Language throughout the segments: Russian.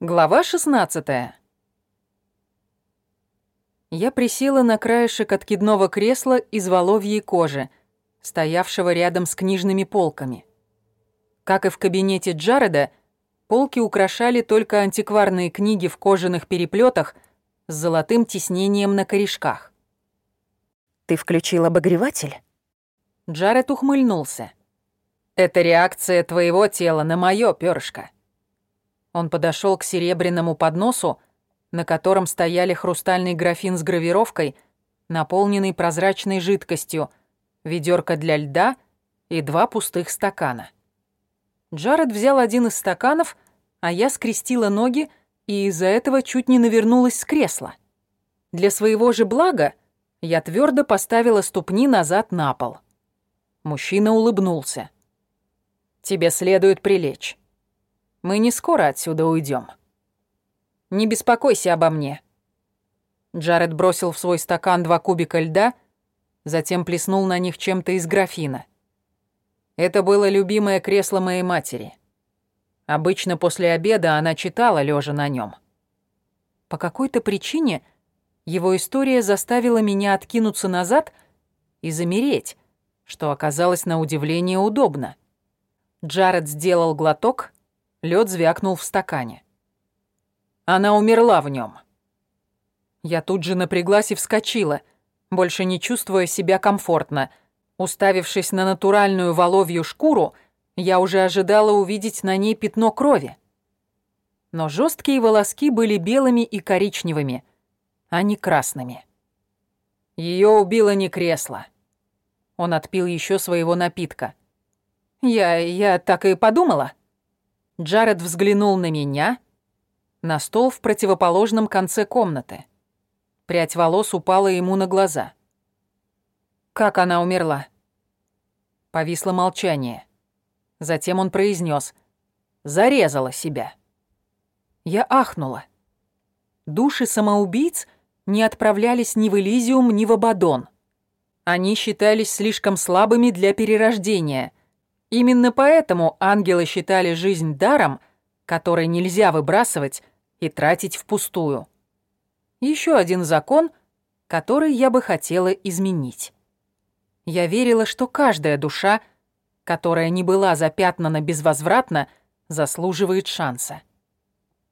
Глава 16 Я присела на краешек откидного кресла из воловьей кожи, стоявшего рядом с книжными полками. Как и в кабинете Джареда, полки украшали только антикварные книги в кожаных переплетах с золотым тиснением на корешках. «Ты включил обогреватель?» Джаред ухмыльнулся. «Это реакция твоего тела на моё пёрышко». Он подошел к серебряному подносу, на котором стояли хрустальный графин с гравировкой, наполненный прозрачной жидкостью, ведерко для льда и два пустых стакана. Джаред взял один из стаканов, а я скрестила ноги и из-за этого чуть не навернулась с кресла. Для своего же блага я твердо поставила ступни назад на пол. Мужчина улыбнулся. «Тебе следует прилечь. Мы не скоро отсюда уйдем. Не беспокойся обо мне. Джаред бросил в свой стакан два кубика льда, затем плеснул на них чем-то из графина. Это было любимое кресло моей матери. Обычно после обеда она читала, лежа на нем. По какой-то причине его история заставила меня откинуться назад и замереть, что оказалось на удивление удобно. Джаред сделал глоток Лед звякнул в стакане. Она умерла в нем. Я тут же напряглась и вскочила, больше не чувствуя себя комфортно. Уставившись на натуральную воловью шкуру, я уже ожидала увидеть на ней пятно крови. Но жесткие волоски были белыми и коричневыми, а не красными. Ее убило не кресло. Он отпил еще своего напитка. Я... я так и подумала. Джаред взглянул на меня, на стол в противоположном конце комнаты. Прядь волос упала ему на глаза. «Как она умерла?» Повисло молчание. Затем он произнес: «Зарезала себя». Я ахнула. Души самоубийц не отправлялись ни в Элизиум, ни в Абадон. Они считались слишком слабыми для перерождения, Именно поэтому ангелы считали жизнь даром, который нельзя выбрасывать и тратить впустую. Еще один закон, который я бы хотела изменить. Я верила, что каждая душа, которая не была запятнана безвозвратно, заслуживает шанса.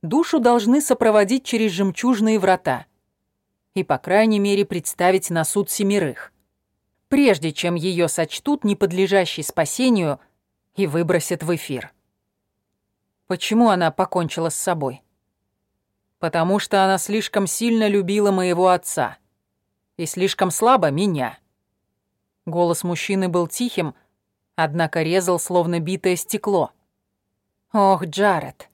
Душу должны сопроводить через жемчужные врата и, по крайней мере, представить на суд семерых прежде чем ее сочтут неподлежащей спасению и выбросят в эфир. Почему она покончила с собой? Потому что она слишком сильно любила моего отца и слишком слабо меня. Голос мужчины был тихим, однако резал словно битое стекло. Ох, Джаред.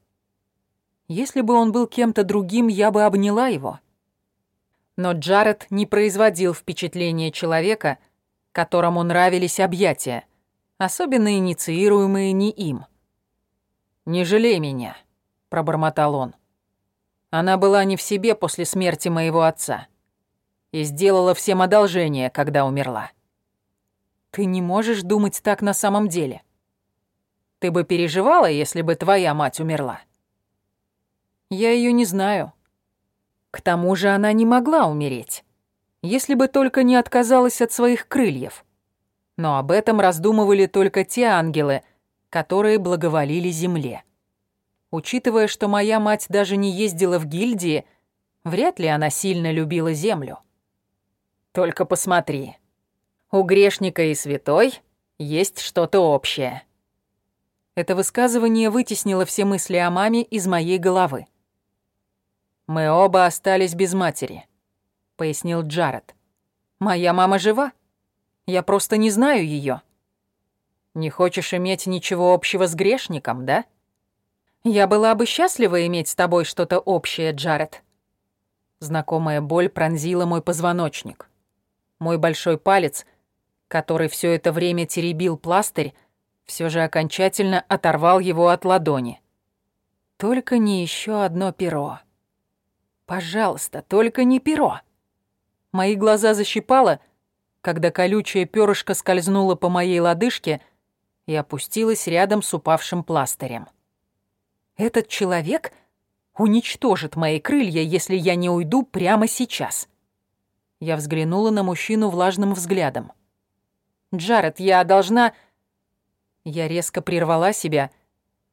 Если бы он был кем-то другим, я бы обняла его. Но Джаред не производил впечатления человека, которому нравились объятия, особенно инициируемые не им. «Не жалей меня», — пробормотал он. «Она была не в себе после смерти моего отца и сделала всем одолжение, когда умерла». «Ты не можешь думать так на самом деле. Ты бы переживала, если бы твоя мать умерла?» «Я ее не знаю. К тому же она не могла умереть» если бы только не отказалась от своих крыльев. Но об этом раздумывали только те ангелы, которые благоволили земле. Учитывая, что моя мать даже не ездила в гильдии, вряд ли она сильно любила землю. Только посмотри. У грешника и святой есть что-то общее. Это высказывание вытеснило все мысли о маме из моей головы. Мы оба остались без матери пояснил Джаред. «Моя мама жива. Я просто не знаю ее. Не хочешь иметь ничего общего с грешником, да? Я была бы счастлива иметь с тобой что-то общее, Джаред. Знакомая боль пронзила мой позвоночник. Мой большой палец, который все это время теребил пластырь, все же окончательно оторвал его от ладони. Только не еще одно перо. Пожалуйста, только не перо. Мои глаза защипало, когда колючее перышко скользнуло по моей лодыжке и опустилось рядом с упавшим пластырем. Этот человек уничтожит мои крылья, если я не уйду прямо сейчас. Я взглянула на мужчину влажным взглядом. «Джаред, я должна...» Я резко прервала себя,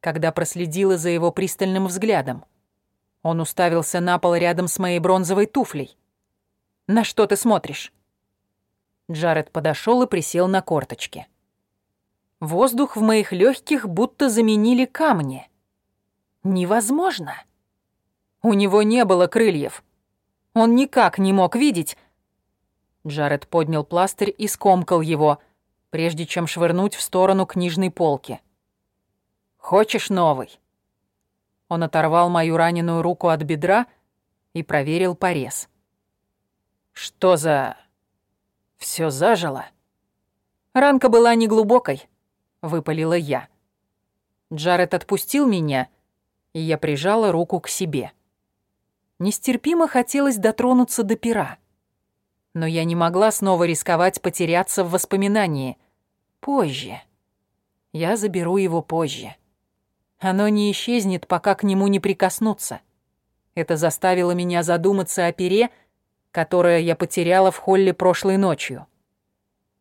когда проследила за его пристальным взглядом. Он уставился на пол рядом с моей бронзовой туфлей. «На что ты смотришь?» Джаред подошел и присел на корточки. Воздух в моих легких будто заменили камни. Невозможно. У него не было крыльев. Он никак не мог видеть. Джаред поднял пластырь и скомкал его, прежде чем швырнуть в сторону книжной полки. «Хочешь новый?» Он оторвал мою раненую руку от бедра и проверил порез. «Что за...» Все зажило?» «Ранка была неглубокой», — выпалила я. Джаред отпустил меня, и я прижала руку к себе. Нестерпимо хотелось дотронуться до пера. Но я не могла снова рисковать потеряться в воспоминании. Позже. Я заберу его позже. Оно не исчезнет, пока к нему не прикоснуться. Это заставило меня задуматься о пере, — которое я потеряла в холле прошлой ночью.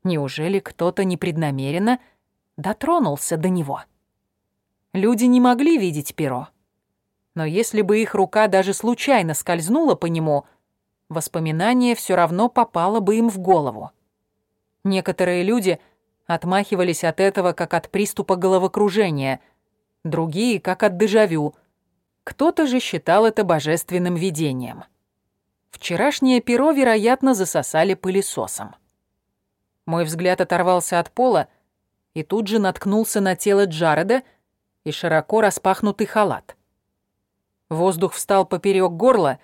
Неужели кто-то непреднамеренно дотронулся до него? Люди не могли видеть перо. Но если бы их рука даже случайно скользнула по нему, воспоминание все равно попало бы им в голову. Некоторые люди отмахивались от этого как от приступа головокружения, другие — как от дежавю. Кто-то же считал это божественным видением. Вчерашнее перо, вероятно, засосали пылесосом. Мой взгляд оторвался от пола и тут же наткнулся на тело Джареда и широко распахнутый халат. Воздух встал поперек горла,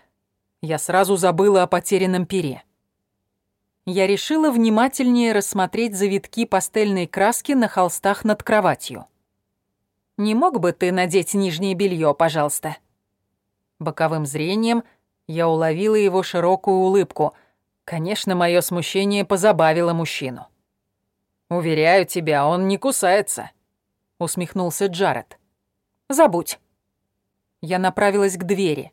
я сразу забыла о потерянном пере. Я решила внимательнее рассмотреть завитки пастельной краски на холстах над кроватью. «Не мог бы ты надеть нижнее белье, пожалуйста?» Боковым зрением — я уловила его широкую улыбку. Конечно, мое смущение позабавило мужчину. «Уверяю тебя, он не кусается», — усмехнулся Джаред. «Забудь». Я направилась к двери.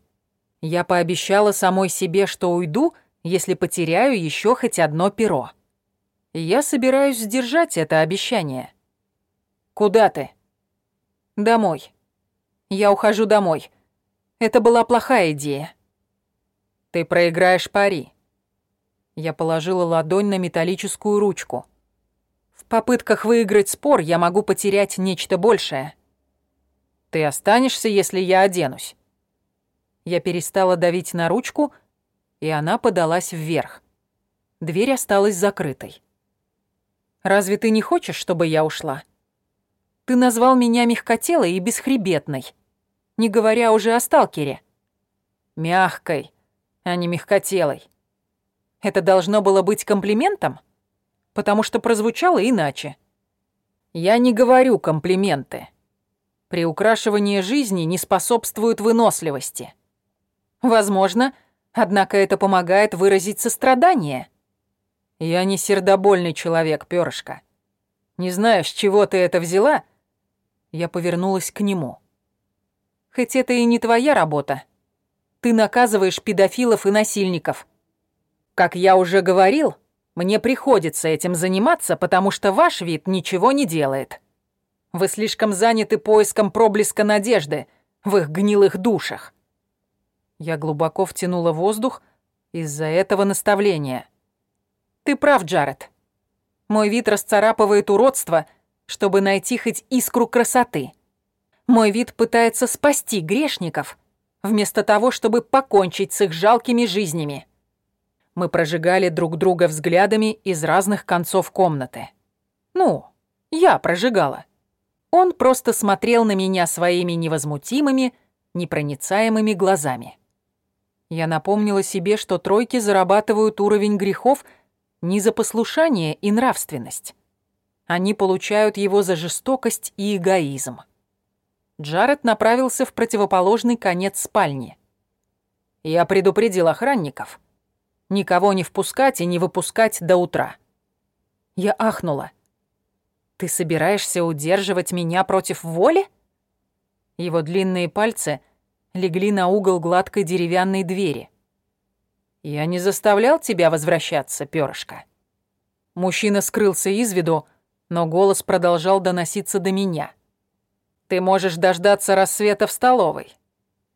Я пообещала самой себе, что уйду, если потеряю еще хоть одно перо. Я собираюсь сдержать это обещание. «Куда ты?» «Домой. Я ухожу домой. Это была плохая идея. Ты проиграешь пари. Я положила ладонь на металлическую ручку. В попытках выиграть спор я могу потерять нечто большее. Ты останешься, если я оденусь. Я перестала давить на ручку, и она подалась вверх. Дверь осталась закрытой. Разве ты не хочешь, чтобы я ушла? Ты назвал меня мягкотелой и бесхребетной, не говоря уже о сталкере. Мягкой, а не мягкотелой. Это должно было быть комплиментом? Потому что прозвучало иначе. Я не говорю комплименты. Приукрашивание жизни не способствует выносливости. Возможно, однако это помогает выразить сострадание. Я не сердобольный человек, пёрышко. Не знаю, с чего ты это взяла. Я повернулась к нему. Хоть это и не твоя работа, ты наказываешь педофилов и насильников. Как я уже говорил, мне приходится этим заниматься, потому что ваш вид ничего не делает. Вы слишком заняты поиском проблеска надежды в их гнилых душах. Я глубоко втянула воздух из-за этого наставления. Ты прав, Джаред. Мой вид расцарапывает уродство, чтобы найти хоть искру красоты. Мой вид пытается спасти грешников — вместо того, чтобы покончить с их жалкими жизнями. Мы прожигали друг друга взглядами из разных концов комнаты. Ну, я прожигала. Он просто смотрел на меня своими невозмутимыми, непроницаемыми глазами. Я напомнила себе, что тройки зарабатывают уровень грехов не за послушание и нравственность. Они получают его за жестокость и эгоизм. Джаред направился в противоположный конец спальни. Я предупредил охранников. Никого не впускать и не выпускать до утра. Я ахнула. «Ты собираешься удерживать меня против воли?» Его длинные пальцы легли на угол гладкой деревянной двери. «Я не заставлял тебя возвращаться, перышко». Мужчина скрылся из виду, но голос продолжал доноситься до меня. «Ты можешь дождаться рассвета в столовой.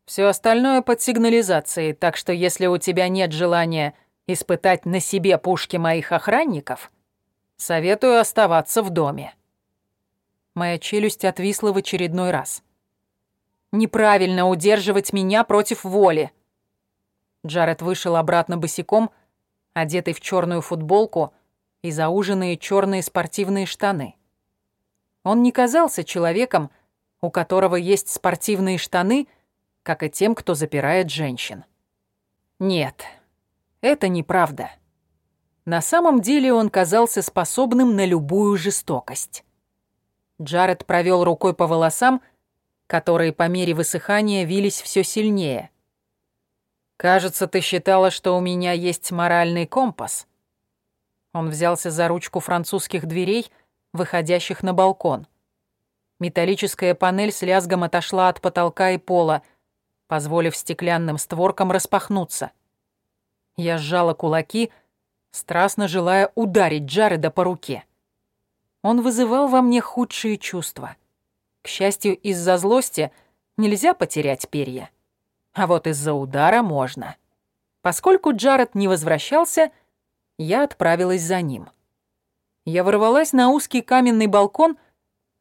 Все остальное под сигнализацией, так что если у тебя нет желания испытать на себе пушки моих охранников, советую оставаться в доме». Моя челюсть отвисла в очередной раз. «Неправильно удерживать меня против воли». Джаред вышел обратно босиком, одетый в черную футболку и зауженные черные спортивные штаны. Он не казался человеком, у которого есть спортивные штаны — как и тем, кто запирает женщин. Нет, это неправда. На самом деле он казался способным на любую жестокость. Джаред провел рукой по волосам, которые по мере высыхания вились все сильнее. «Кажется, ты считала, что у меня есть моральный компас». Он взялся за ручку французских дверей, выходящих на балкон. Металлическая панель с лязгом отошла от потолка и пола — позволив стеклянным створкам распахнуться. Я сжала кулаки, страстно желая ударить Джареда по руке. Он вызывал во мне худшие чувства. К счастью, из-за злости нельзя потерять перья. А вот из-за удара можно. Поскольку Джаред не возвращался, я отправилась за ним. Я ворвалась на узкий каменный балкон,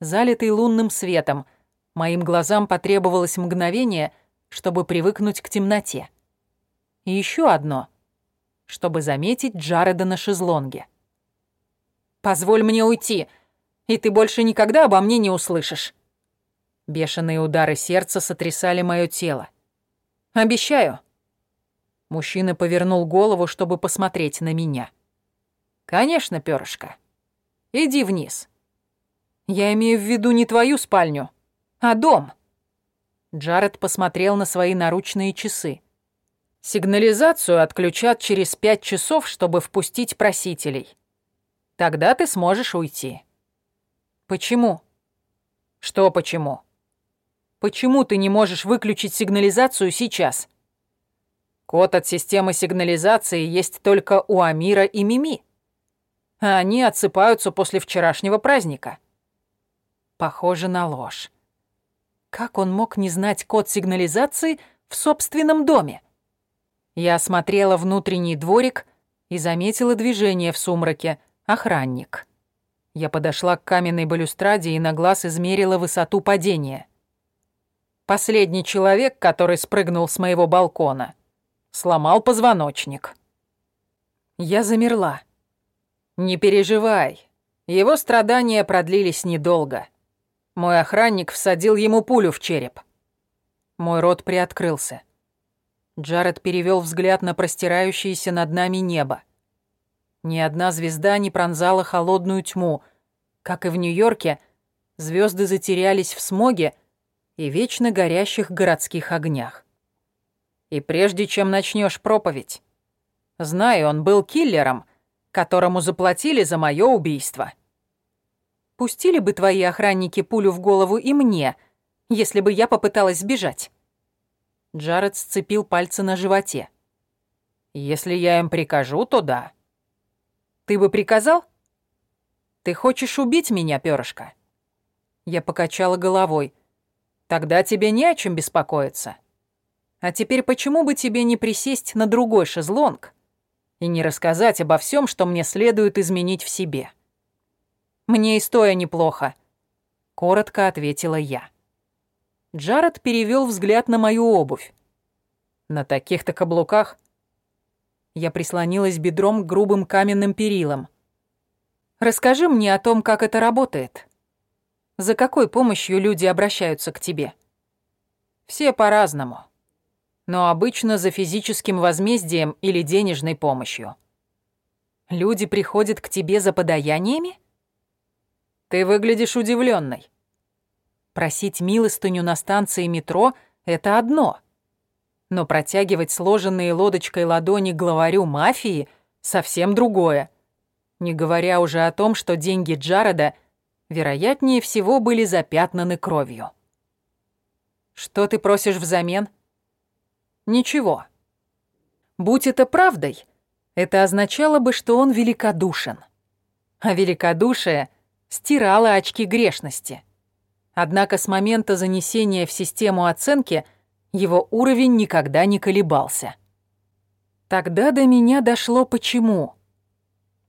залитый лунным светом. Моим глазам потребовалось мгновение — чтобы привыкнуть к темноте. И еще одно, чтобы заметить Джареда на шезлонге. «Позволь мне уйти, и ты больше никогда обо мне не услышишь». Бешеные удары сердца сотрясали мое тело. «Обещаю». Мужчина повернул голову, чтобы посмотреть на меня. «Конечно, перышко. Иди вниз. Я имею в виду не твою спальню, а дом». Джаред посмотрел на свои наручные часы. «Сигнализацию отключат через пять часов, чтобы впустить просителей. Тогда ты сможешь уйти». «Почему?» «Что почему?» «Почему ты не можешь выключить сигнализацию сейчас?» «Код от системы сигнализации есть только у Амира и Мими. А они отсыпаются после вчерашнего праздника». Похоже на ложь. Как он мог не знать код сигнализации в собственном доме? Я осмотрела внутренний дворик и заметила движение в сумраке. Охранник. Я подошла к каменной балюстраде и на глаз измерила высоту падения. Последний человек, который спрыгнул с моего балкона, сломал позвоночник. Я замерла. «Не переживай, его страдания продлились недолго. Мой охранник всадил ему пулю в череп. Мой рот приоткрылся. Джаред перевел взгляд на простирающееся над нами небо. Ни одна звезда не пронзала холодную тьму. Как и в Нью-Йорке, звезды затерялись в смоге и вечно горящих городских огнях. И прежде чем начнешь проповедь, знаю, он был киллером, которому заплатили за мое убийство. Пустили бы твои охранники пулю в голову и мне, если бы я попыталась сбежать?» Джаред сцепил пальцы на животе. «Если я им прикажу, то да». «Ты бы приказал?» «Ты хочешь убить меня, перышко?» Я покачала головой. «Тогда тебе не о чем беспокоиться. А теперь почему бы тебе не присесть на другой шезлонг и не рассказать обо всем, что мне следует изменить в себе?» Мне и стоя неплохо», — коротко ответила я. Джаред перевел взгляд на мою обувь. «На таких-то каблуках?» Я прислонилась бедром к грубым каменным перилам. «Расскажи мне о том, как это работает. За какой помощью люди обращаются к тебе?» «Все по-разному. Но обычно за физическим возмездием или денежной помощью». «Люди приходят к тебе за подаяниями?» Ты выглядишь удивленной. Просить милостыню на станции метро — это одно. Но протягивать сложенные лодочкой ладони главарю мафии — совсем другое. Не говоря уже о том, что деньги Джареда, вероятнее всего, были запятнаны кровью. «Что ты просишь взамен?» Ничего. Будь это правдой, это означало бы, что он великодушен. А великодушие стирало очки грешности. Однако с момента занесения в систему оценки его уровень никогда не колебался. Тогда до меня дошло почему.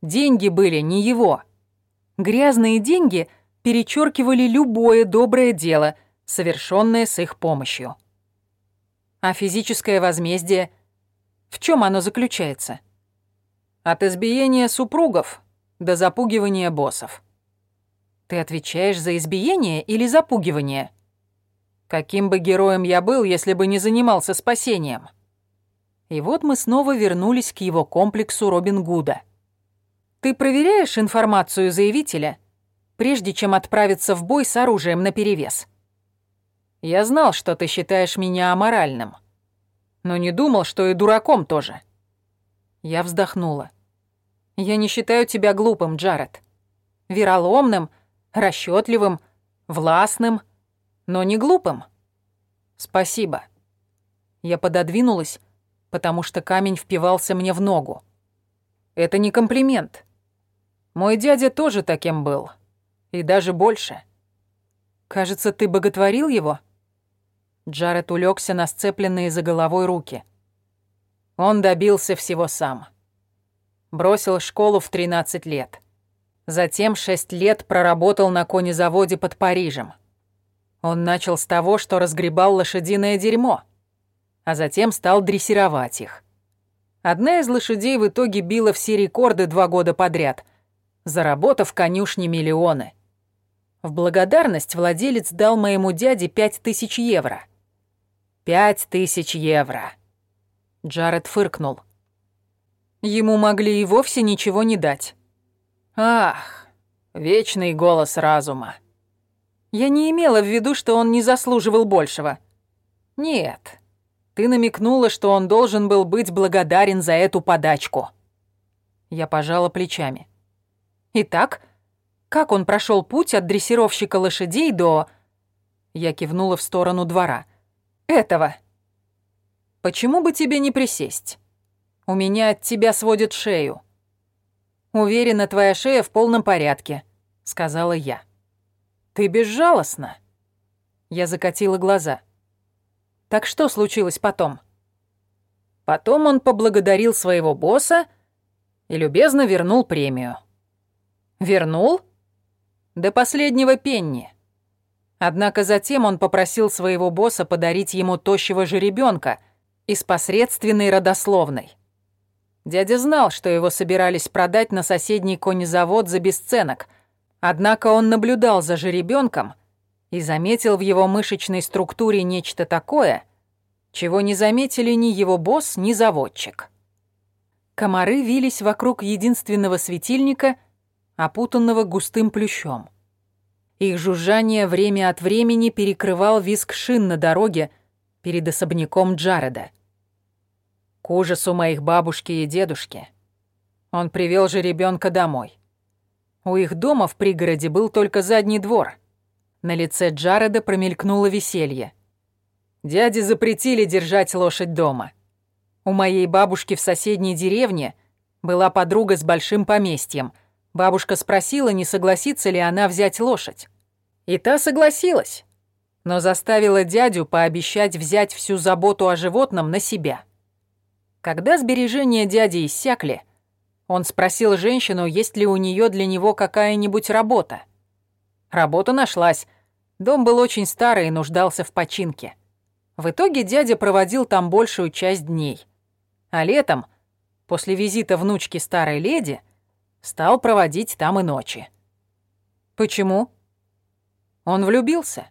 Деньги были не его. Грязные деньги перечеркивали любое доброе дело, совершенное с их помощью. А физическое возмездие, в чем оно заключается? От избиения супругов до запугивания боссов. Ты отвечаешь за избиение или запугивание? Каким бы героем я был, если бы не занимался спасением? И вот мы снова вернулись к его комплексу Робин Гуда. Ты проверяешь информацию заявителя, прежде чем отправиться в бой с оружием наперевес? Я знал, что ты считаешь меня аморальным, но не думал, что и дураком тоже. Я вздохнула. Я не считаю тебя глупым, Джаред. Вероломным, расчетливым, властным, но не глупым. Спасибо. Я пододвинулась, потому что камень впивался мне в ногу. Это не комплимент. Мой дядя тоже таким был. И даже больше. Кажется, ты боготворил его? Джаред улегся на сцепленные за головой руки. Он добился всего сам. Бросил школу в 13 лет. Затем 6 лет проработал на конезаводе под Парижем. Он начал с того, что разгребал лошадиное дерьмо, а затем стал дрессировать их. Одна из лошадей в итоге била все рекорды два года подряд, заработав конюшне миллионы. В благодарность владелец дал моему дяде пять тысяч евро — Пять тысяч евро. Джаред фыркнул. Ему могли и вовсе ничего не дать. Ах, вечный голос разума. Я не имела в виду, что он не заслуживал большего. Нет, ты намекнула, что он должен был быть благодарен за эту подачку. Я пожала плечами. Итак, как он прошел путь от дрессировщика лошадей до... Я кивнула в сторону двора — этого. Почему бы тебе не присесть? У меня от тебя сводит шею. Уверена, твоя шея в полном порядке, сказала я. Ты безжалостна. Я закатила глаза. Так что случилось потом? Потом он поблагодарил своего босса и любезно вернул премию. Вернул? До последнего пенни. Однако затем он попросил своего босса подарить ему тощего жеребенка из посредственной родословной. Дядя знал, что его собирались продать на соседний конезавод за бесценок, однако он наблюдал за жеребенком и заметил в его мышечной структуре нечто такое, чего не заметили ни его босс, ни заводчик. Комары вились вокруг единственного светильника, опутанного густым плющом. Их жужжание время от времени перекрывал визг шин на дороге перед особняком Джареда. К ужасу моих бабушки и дедушки он привел же ребенка домой. У их дома в пригороде был только задний двор. На лице Джареда промелькнуло веселье. Дяде запретили держать лошадь дома. У моей бабушки в соседней деревне была подруга с большим поместьем. Бабушка спросила, не согласится ли она взять лошадь. И та согласилась, но заставила дядю пообещать взять всю заботу о животном на себя. Когда сбережения дяди иссякли, он спросил женщину, есть ли у нее для него какая-нибудь работа. Работа нашлась. Дом был очень старый и нуждался в починке. В итоге дядя проводил там большую часть дней. А летом, после визита внучки старой леди, стал проводить там и ночи. Почему? Он влюбился.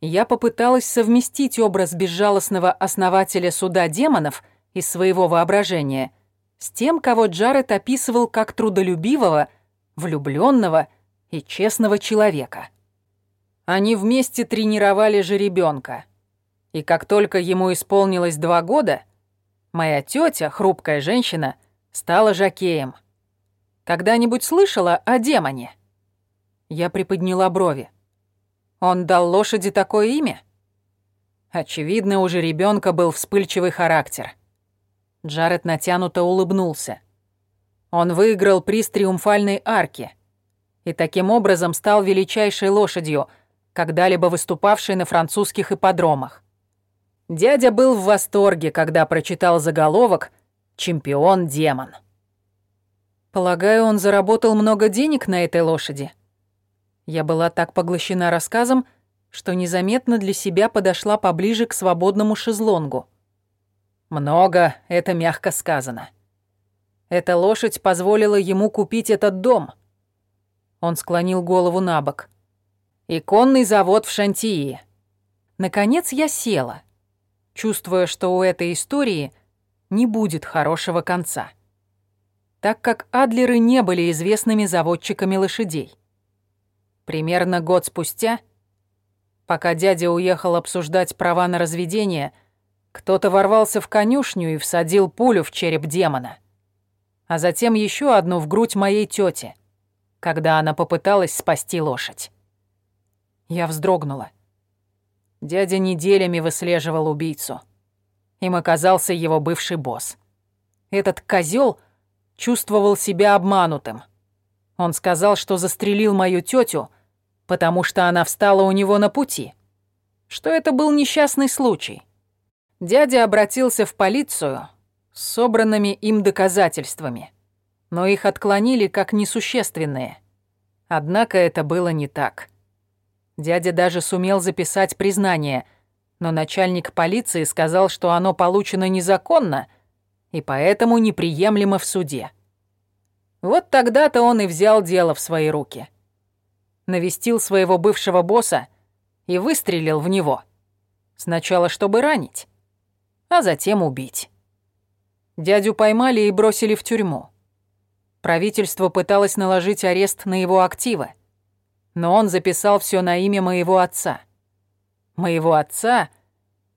Я попыталась совместить образ безжалостного основателя суда демонов из своего воображения с тем, кого Джаред описывал как трудолюбивого, влюбленного и честного человека. Они вместе тренировали жеребенка, и как только ему исполнилось два года, моя тетя, хрупкая женщина, стала жакеем. Когда-нибудь слышала о демоне? Я приподняла брови. Он дал лошади такое имя? Очевидно, у жеребенка был вспыльчивый характер. Джаред натянуто улыбнулся. Он выиграл приз триумфальной арки и таким образом стал величайшей лошадью, когда-либо выступавшей на французских ипподромах. Дядя был в восторге, когда прочитал заголовок «Чемпион-демон». Полагаю, он заработал много денег на этой лошади. Я была так поглощена рассказом, что незаметно для себя подошла поближе к свободному шезлонгу. Много — это мягко сказано. Эта лошадь позволила ему купить этот дом. Он склонил голову на бок. И конный завод в Шантии. Наконец я села, чувствуя, что у этой истории не будет хорошего конца. Так как Адлеры не были известными заводчиками лошадей. Примерно год спустя — Пока дядя уехал обсуждать права на разведение, кто-то ворвался в конюшню и всадил пулю в череп демона. А затем еще одну в грудь моей тете, когда она попыталась спасти лошадь. Я вздрогнула. Дядя неделями выслеживал убийцу. Им оказался его бывший босс. Этот козел чувствовал себя обманутым. Он сказал, что застрелил мою тетю — потому что она встала у него на пути. Что это был несчастный случай. Дядя обратился в полицию с собранными им доказательствами, но их отклонили как несущественные. Однако это было не так. Дядя даже сумел записать признание, но начальник полиции сказал, что оно получено незаконно и поэтому неприемлемо в суде. Вот тогда-то он и взял дело в свои руки — навестил своего бывшего босса и выстрелил в него. Сначала, чтобы ранить, а затем убить. Дядю поймали и бросили в тюрьму. Правительство пыталось наложить арест на его активы, но он записал все на имя моего отца. Моего отца,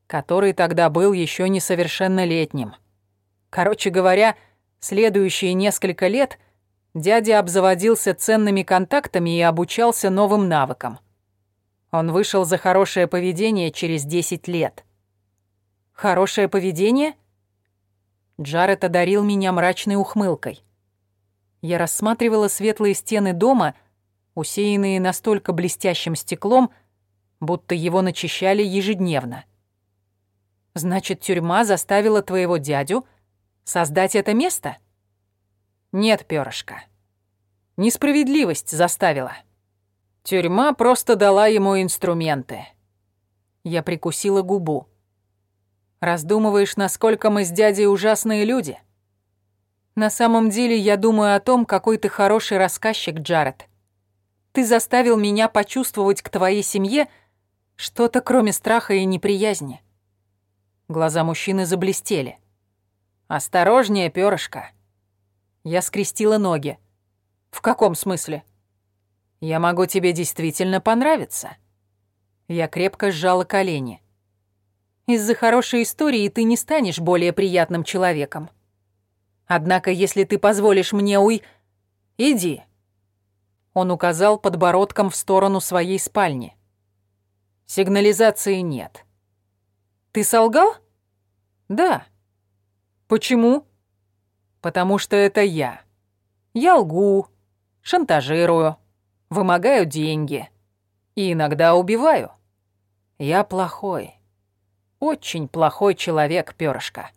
который тогда был еще несовершеннолетним. Короче говоря, следующие несколько лет — Дядя обзаводился ценными контактами и обучался новым навыкам. Он вышел за хорошее поведение через 10 лет. Хорошее поведение? Джаред одарил меня мрачной ухмылкой. Я рассматривала светлые стены дома, усеянные настолько блестящим стеклом, будто его начищали ежедневно. Значит, тюрьма заставила твоего дядю создать это место? Нет, перышко. Несправедливость заставила. Тюрьма просто дала ему инструменты. Я прикусила губу. Раздумываешь, насколько мы с дядей ужасные люди? На самом деле я думаю о том, какой ты хороший рассказчик, Джаред. Ты заставил меня почувствовать к твоей семье что-то кроме страха и неприязни. Глаза мужчины заблестели. «Осторожнее, перышко. Я скрестила ноги. «В каком смысле?» «Я могу тебе действительно понравиться». Я крепко сжала колени. «Из-за хорошей истории ты не станешь более приятным человеком. Однако, если ты позволишь мне уй... Иди». Он указал подбородком в сторону своей спальни. «Сигнализации нет». «Ты солгал?» «Да». «Почему?» Потому что это я. Я лгу, шантажирую, вымогаю деньги и иногда убиваю. Я плохой, очень плохой человек, перышко.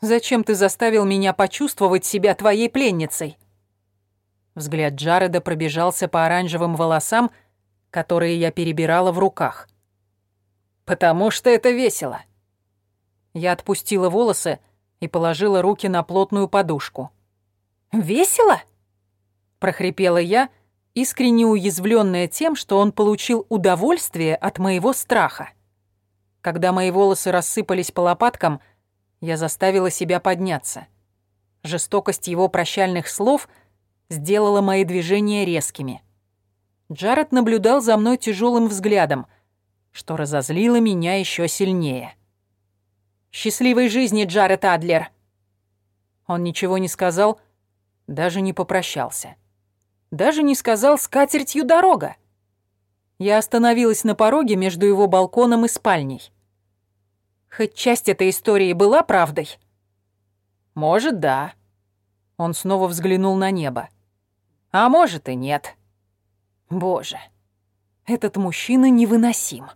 Зачем ты заставил меня почувствовать себя твоей пленницей? Взгляд Джареда пробежался по оранжевым волосам, которые я перебирала в руках. «Потому что это весело». Я отпустила волосы, и положила руки на плотную подушку. «Весело?» — прохрипела я, искренне уязвленная тем, что он получил удовольствие от моего страха. Когда мои волосы рассыпались по лопаткам, я заставила себя подняться. Жестокость его прощальных слов сделала мои движения резкими. Джаред наблюдал за мной тяжелым взглядом, что разозлило меня еще сильнее. Счастливой жизни, Джаред Адлер!» Он ничего не сказал, даже не попрощался. Даже не сказал «с катертью дорога». Я остановилась на пороге между его балконом и спальней. Хоть часть этой истории была правдой? Может, да. Он снова взглянул на небо. А может и нет. Боже, этот мужчина невыносим.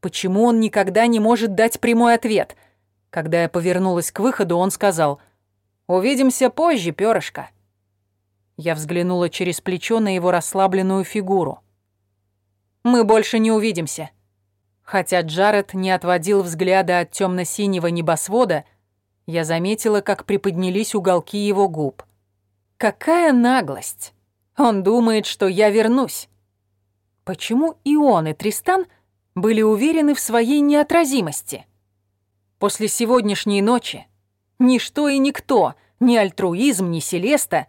Почему он никогда не может дать прямой ответ? Когда я повернулась к выходу, он сказал, «Увидимся позже, перышко». Я взглянула через плечо на его расслабленную фигуру. «Мы больше не увидимся». Хотя Джаред не отводил взгляда от темно-синего небосвода, я заметила, как приподнялись уголки его губ. Какая наглость! Он думает, что я вернусь. Почему и он, и Тристан были уверены в своей неотразимости? После сегодняшней ночи ничто и никто, ни альтруизм, ни Селеста,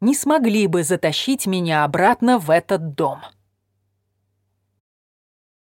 не смогли бы затащить меня обратно в этот дом.